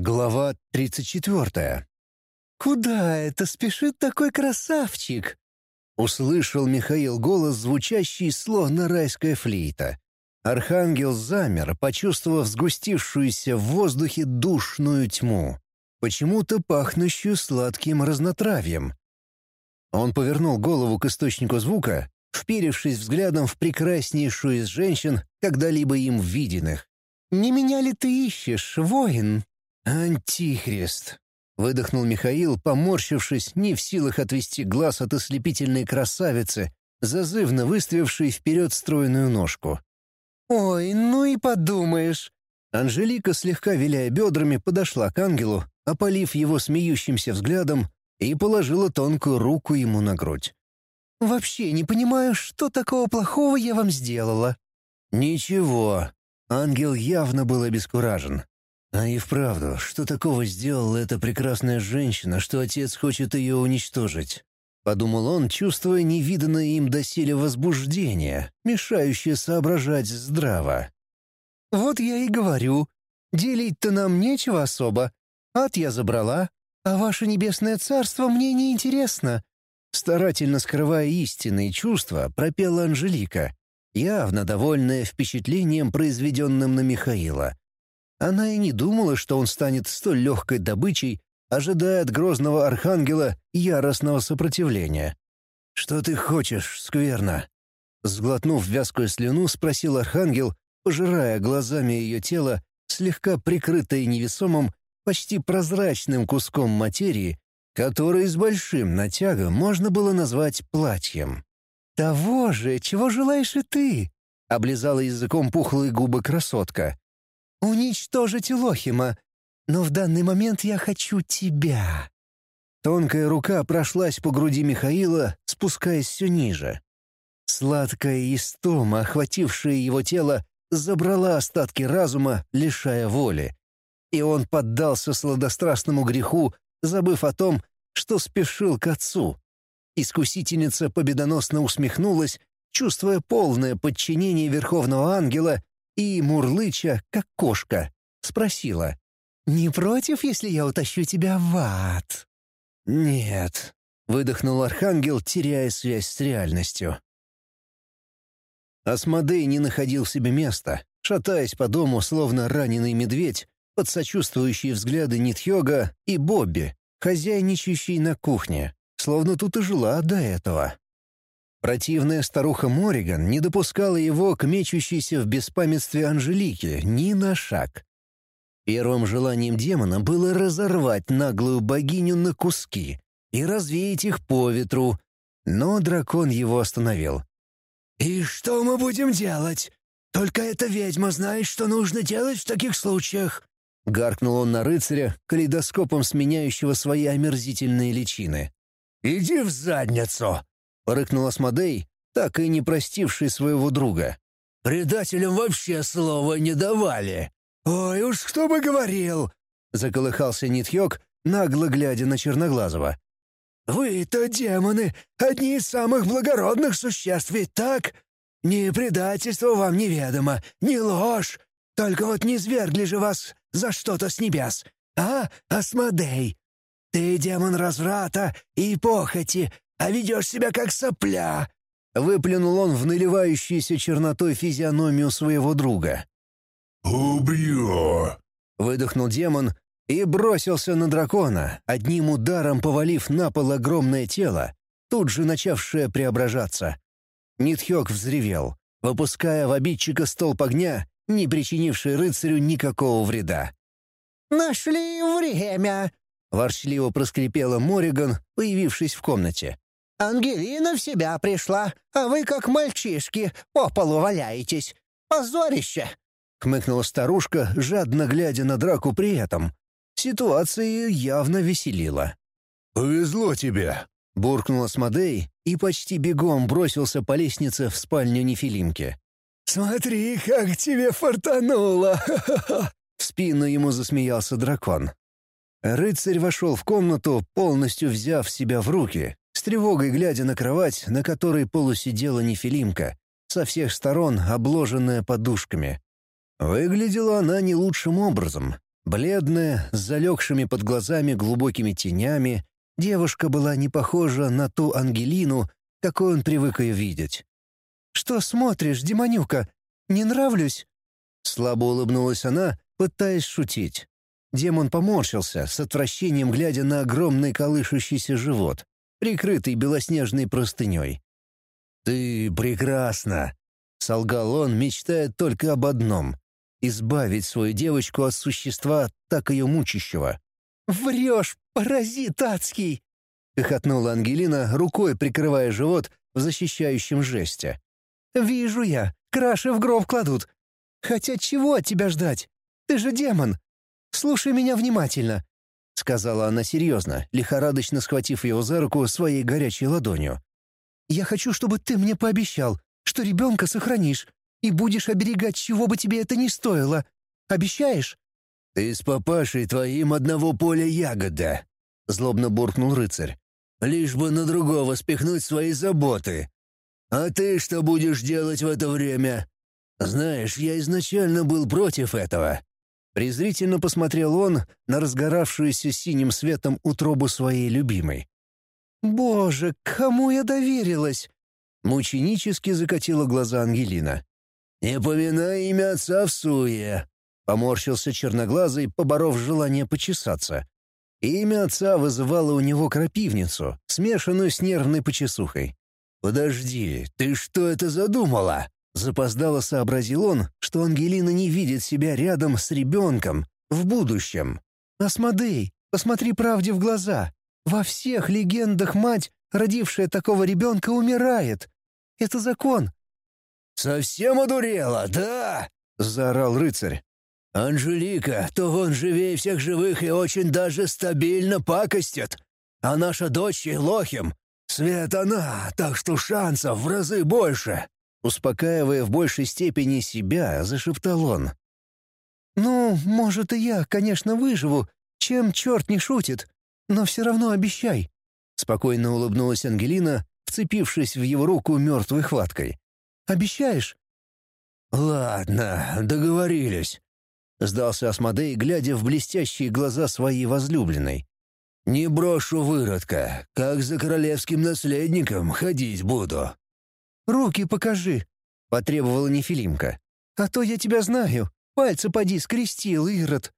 Глава 34. «Куда это спешит такой красавчик?» Услышал Михаил голос, звучащий словно райская флейта. Архангел замер, почувствовав сгустившуюся в воздухе душную тьму, почему-то пахнущую сладким разнотравьем. Он повернул голову к источнику звука, вперевшись взглядом в прекраснейшую из женщин, когда-либо им виденных. «Не меня ли ты ищешь, воин?» «Антихрист!» — выдохнул Михаил, поморщившись, не в силах отвести глаз от ослепительной красавицы, зазывно выставившей вперед стройную ножку. «Ой, ну и подумаешь!» Анжелика, слегка виляя бедрами, подошла к ангелу, опалив его смеющимся взглядом, и положила тонкую руку ему на грудь. «Вообще не понимаю, что такого плохого я вам сделала». «Ничего». Ангел явно был обескуражен. А и вправду, что такого сделала эта прекрасная женщина, что отец хочет ее уничтожить? Подумал он, чувствуя невиданное им доселе возбуждение, мешающее соображать здраво. «Вот я и говорю. Делить-то нам нечего особо. Ад я забрала, а ваше небесное царство мне не интересно». Старательно скрывая истинные чувства, пропела Анжелика, явно довольная впечатлением, произведенным на Михаила. Она и не думала, что он станет столь легкой добычей, ожидая от грозного архангела яростного сопротивления. «Что ты хочешь, скверно?» Сглотнув вязкую слюну, спросил архангел, пожирая глазами ее тело, слегка прикрытое невесомым, почти прозрачным куском материи, который с большим натягом можно было назвать платьем. «Того же, чего желаешь и ты?» — облизала языком пухлые губы красотка уничтожить Лохима, но в данный момент я хочу тебя». Тонкая рука прошлась по груди Михаила, спускаясь все ниже. Сладкая истома, охватившая его тело, забрала остатки разума, лишая воли. И он поддался сладострастному греху, забыв о том, что спешил к отцу. Искусительница победоносно усмехнулась, чувствуя полное подчинение Верховного Ангела и, мурлыча, как кошка, спросила. «Не против, если я утащу тебя в ад?» «Нет», — выдохнул Архангел, теряя связь с реальностью. Асмодей не находил себе места, шатаясь по дому, словно раненый медведь, под сочувствующие взгляды Нитхёга и Бобби, хозяйничающий на кухне, словно тут и жила до этого. Противная старуха Мориган не допускала его к мечущейся в беспамятстве Анжелике ни на шаг. Первым желанием демона было разорвать наглую богиню на куски и развеять их по ветру, но дракон его остановил. «И что мы будем делать? Только эта ведьма знает, что нужно делать в таких случаях!» Гаркнул он на рыцаря, калейдоскопом сменяющего свои омерзительные личины. «Иди в задницу!» Рыкнул Асмодей, так и не простивший своего друга. «Предателям вообще слова не давали!» «Ой уж кто бы говорил!» — заколыхался Нитхёк, нагло глядя на Черноглазого. «Вы-то, демоны, одни из самых благородных существ, ведь так? Ни предательство вам неведомо, ни ложь. Только вот не звергли же вас за что-то с небес, а, Асмодей? Ты демон разврата и похоти, а ведешь себя как сопля!» Выплюнул он в наливающуюся чернотой физиономию своего друга. «Убью!» — выдохнул демон и бросился на дракона, одним ударом повалив на пол огромное тело, тут же начавшее преображаться. Нитхёк взревел, выпуская в обидчика столб огня, не причинивший рыцарю никакого вреда. «Нашли время!» — ворчливо проскрипела Мориган, появившись в комнате. Ангелина в себя пришла, а вы, как мальчишки, по полу валяетесь. Позорище!» — хмыкнула старушка, жадно глядя на драку при этом. Ситуация явно веселила. «Повезло тебе!» — буркнул Асмодей и почти бегом бросился по лестнице в спальню Нефилимки. «Смотри, как тебе фартануло!» В спину ему засмеялся дракон. Рыцарь вошел в комнату, полностью взяв себя в руки, тревогой глядя на кровать, на которой полусидела нефилимка, со всех сторон обложенная подушками. Выглядела она не лучшим образом. Бледная, с залегшими под глазами глубокими тенями, девушка была не похожа на ту Ангелину, какой он привык ее видеть. «Что смотришь, Демонюка? Не нравлюсь?» Слабо улыбнулась она, пытаясь шутить. Демон поморщился, с отвращением глядя на огромный колышущийся живот, прикрытый белоснежной простыней. «Ты прекрасна!» — солгал он, мечтая только об одном — избавить свою девочку от существа, так ее мучащего. «Врешь, паразит адский!» — хохотнула Ангелина, рукой прикрывая живот в защищающем жесте. «Вижу я, краши в гроб кладут. Хотя чего от тебя ждать? Ты же демон. Слушай меня внимательно», — сказала она серьезно, лихорадочно схватив его за руку своей горячей ладонью. Я хочу, чтобы ты мне пообещал, что ребенка сохранишь и будешь оберегать, чего бы тебе это ни стоило. Обещаешь?» «Ты с папашей твоим одного поля ягода», — злобно буркнул рыцарь. «Лишь бы на другого спихнуть свои заботы. А ты что будешь делать в это время? Знаешь, я изначально был против этого». Презрительно посмотрел он на разгоравшуюся синим светом утробу своей любимой. «Боже, кому я доверилась?» Мученически закатила глаза Ангелина. «Не поминай имя отца в суе!» Поморщился черноглазый, поборов желание почесаться. Имя отца вызывало у него крапивницу, смешанную с нервной почесухой. «Подожди, ты что это задумала?» Запоздало сообразил он, что Ангелина не видит себя рядом с ребенком, в будущем. «Асмодей, посмотри правде в глаза. Во всех легендах мать, родившая такого ребенка, умирает. Это закон». «Совсем одурела, да?» — заорал рыцарь. «Анжелика, то он живее всех живых и очень даже стабильно пакостит. А наша дочь Лохим. Свет она, так что шансов в разы больше». Успокаивая в большей степени себя, зашептал он. «Ну, может, и я, конечно, выживу, чем черт не шутит. Но все равно обещай». Спокойно улыбнулась Ангелина, вцепившись в его руку мертвой хваткой. «Обещаешь?» «Ладно, договорились», — сдался Асмодей, глядя в блестящие глаза своей возлюбленной. «Не брошу выродка, как за королевским наследником ходить буду». «Руки покажи», — потребовала Нефилимка. «А то я тебя знаю. Пальцы поди скрестил, Ирод».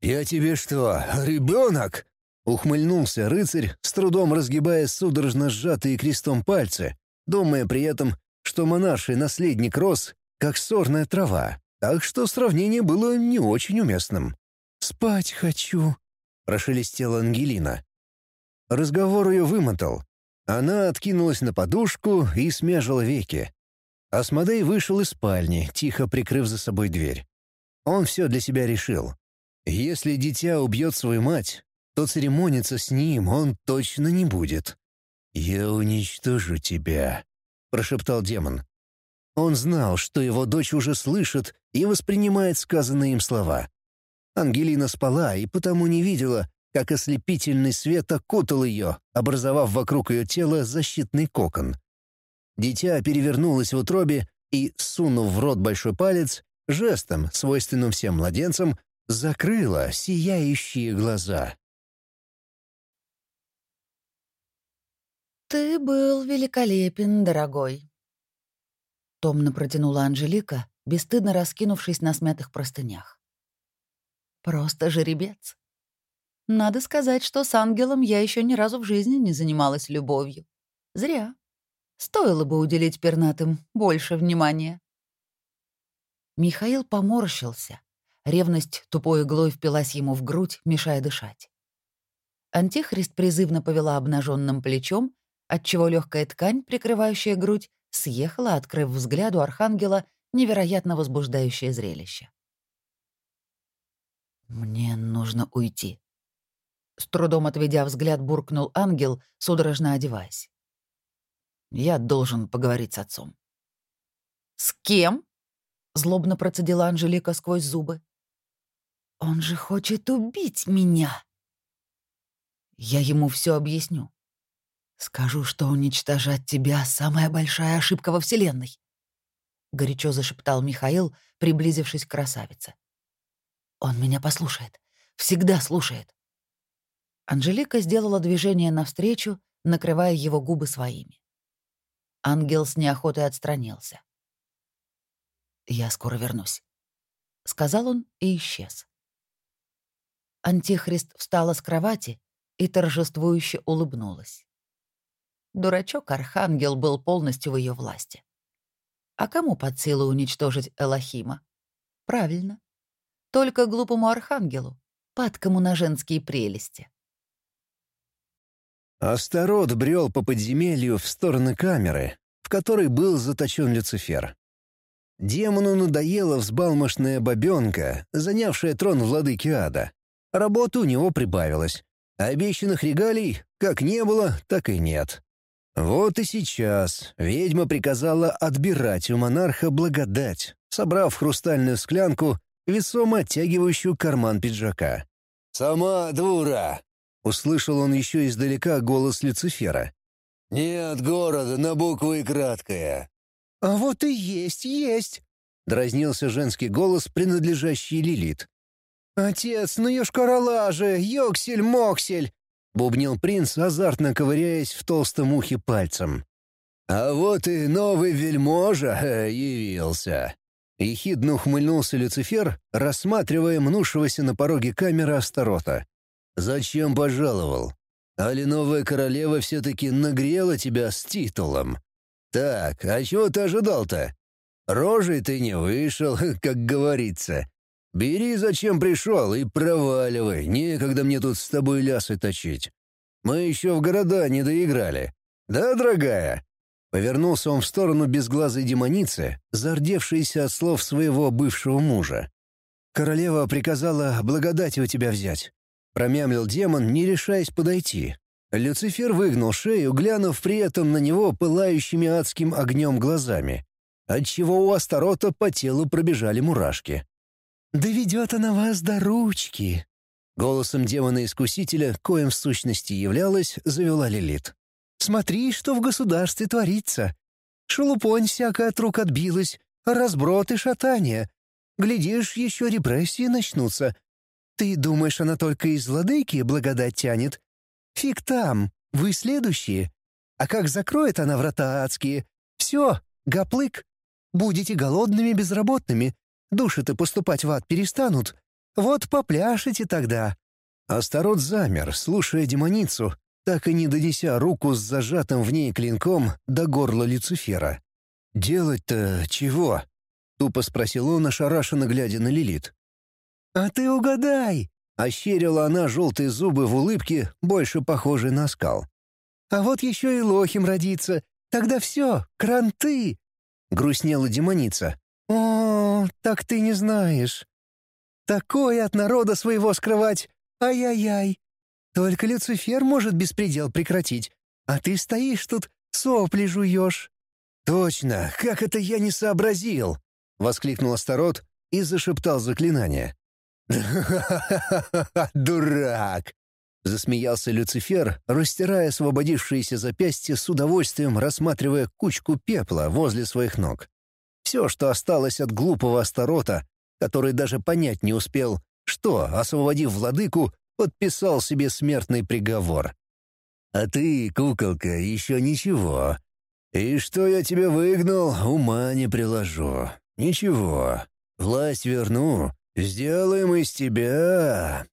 «Я тебе что, ребенок?» Ухмыльнулся рыцарь, с трудом разгибая судорожно сжатые крестом пальцы, думая при этом, что монарший наследник рос, как сорная трава, так что сравнение было не очень уместным. «Спать хочу», — прошелестела Ангелина. Разговор ее вымотал. Она откинулась на подушку и смежила веки. Асмодей вышел из спальни, тихо прикрыв за собой дверь. Он все для себя решил. Если дитя убьет свою мать, то церемониться с ним он точно не будет. «Я уничтожу тебя», — прошептал демон. Он знал, что его дочь уже слышит и воспринимает сказанные им слова. Ангелина спала и потому не видела, как ослепительный свет окутал ее, образовав вокруг ее тела защитный кокон. Дитя перевернулось в утробе и, сунув в рот большой палец, жестом, свойственным всем младенцам, закрыла сияющие глаза. «Ты был великолепен, дорогой», — томно протянула Анжелика, бесстыдно раскинувшись на смятых простынях. «Просто жеребец. Надо сказать, что с ангелом я еще ни разу в жизни не занималась любовью. Зря. Стоило бы уделить пернатым больше внимания». Михаил поморщился. Ревность тупой иглой впилась ему в грудь, мешая дышать. Антихрист призывно повела обнаженным плечом, отчего легкая ткань, прикрывающая грудь, съехала, открыв взгляду архангела невероятно возбуждающее зрелище. «Мне нужно уйти», — с трудом отведя взгляд, буркнул ангел, судорожно одеваясь. «Я должен поговорить с отцом». «С кем?» — злобно процедила Анжелика сквозь зубы. «Он же хочет убить меня!» «Я ему все объясню. «Скажу, что уничтожать тебя — самая большая ошибка во Вселенной», — горячо зашептал Михаил, приблизившись к красавице. «Он меня послушает. Всегда слушает. Анжелика сделала движение навстречу, накрывая его губы своими. Ангел с неохотой отстранился. «Я скоро вернусь», — сказал он и исчез. Антихрист встала с кровати и торжествующе улыбнулась. Дурачок Архангел был полностью в ее власти. А кому под силу уничтожить Элохима? Правильно. Только глупому Архангелу, падкому на женские прелести. Астарот брел по подземелью в сторону камеры, в которой был заточен Люцифер. Демону надоела взбалмошная бабенка, занявшая трон владыки ада. Работы у него прибавилось. обещанных регалий как не было, так и нет. Вот и сейчас ведьма приказала отбирать у монарха благодать, собрав хрустальную склянку, весомо оттягивающую карман пиджака. «Сама дура!» — услышал он еще издалека голос Люцифера. «Нет города на буквы и краткое». «А вот и есть, есть!» — дразнился женский голос, принадлежащий Лилит. «Отец, ну ешкарала же, ёксель-моксель! бубнил принц, азартно ковыряясь в толстом ухе пальцем. «А вот и новый вельможа э, явился!» Ехидно ухмыльнулся Люцифер, рассматривая мнувшегося на пороге камеры Астарота. «Зачем пожаловал? Али новая королева все-таки нагрела тебя с титулом? Так, а чего ты ожидал-то? Рожей ты не вышел, как говорится. Бери, зачем пришел, и проваливай. Некогда мне тут с тобой лясы точить. Мы еще в города не доиграли. Да, дорогая?» Повернулся он в сторону безглазой демоницы, зардевшейся от слов своего бывшего мужа. «Королева приказала благодать у тебя взять», — промямлил демон, не решаясь подойти. Люцифер выгнул шею, глянув при этом на него пылающими адским огнем глазами, отчего у Астарота по телу пробежали мурашки. «Доведет она вас до ручки!» Голосом демона-искусителя, коим в сущности являлась, завела Лилит. «Смотри, что в государстве творится. Шелупонь всякая от рук отбилась, разброд и шатание. Глядишь, еще репрессии начнутся. Ты думаешь, она только из владыки благодать тянет? Фиг там, вы следующие. А как закроет она врата адские? Все, гоплык. Будете голодными безработными, Души-то поступать в ад перестанут. Вот попляшете тогда». Астарот замер, слушая демоницу, так и не донеся руку с зажатым в ней клинком до горла Люцифера. «Делать-то чего?» — тупо спросил он, ошарашенно глядя на Лилит. «А ты угадай!» — ощерила она желтые зубы в улыбке, больше похожей на скал. «А вот еще и лохим родится. Тогда все, кранты!» — грустнела демоница. «О, так ты не знаешь. Такое от народа своего скрывать. Ай-яй-яй. Только Люцифер может беспредел прекратить, а ты стоишь тут, сопли жуешь». «Точно, как это я не сообразил!» — воскликнул Астарот и зашептал заклинание. «Дурак!» — засмеялся Люцифер, растирая освободившиеся запястья с удовольствием, рассматривая кучку пепла возле своих ног. Все, что осталось от глупого Астарота, который даже понять не успел, что, освободив владыку, подписал себе смертный приговор. «А ты, куколка, еще ничего. И что я тебе выгнал, ума не приложу. Ничего. Власть верну. Сделаем из тебя...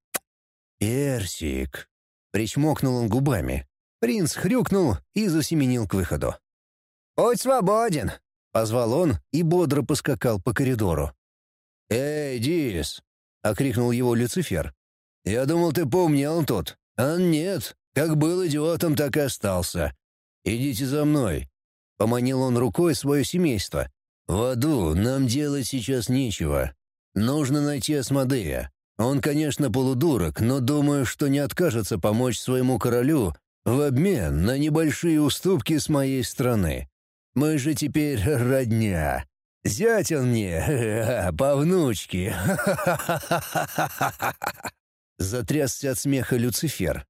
персик». Причмокнул он губами. Принц хрюкнул и засеменил к выходу. «Будь свободен!» Позвал он и бодро поскакал по коридору. «Эй, Дис!» — окрикнул его Люцифер. «Я думал, ты поумнел тут. А нет, как был идиотом, так и остался. Идите за мной». Поманил он рукой свое семейство. «В аду нам делать сейчас нечего. Нужно найти Асмодея. Он, конечно, полудурок, но думаю, что не откажется помочь своему королю в обмен на небольшие уступки с моей стороны. Мы же теперь родня. Зять он мне, по внучке. Затрясся от смеха Люцифер.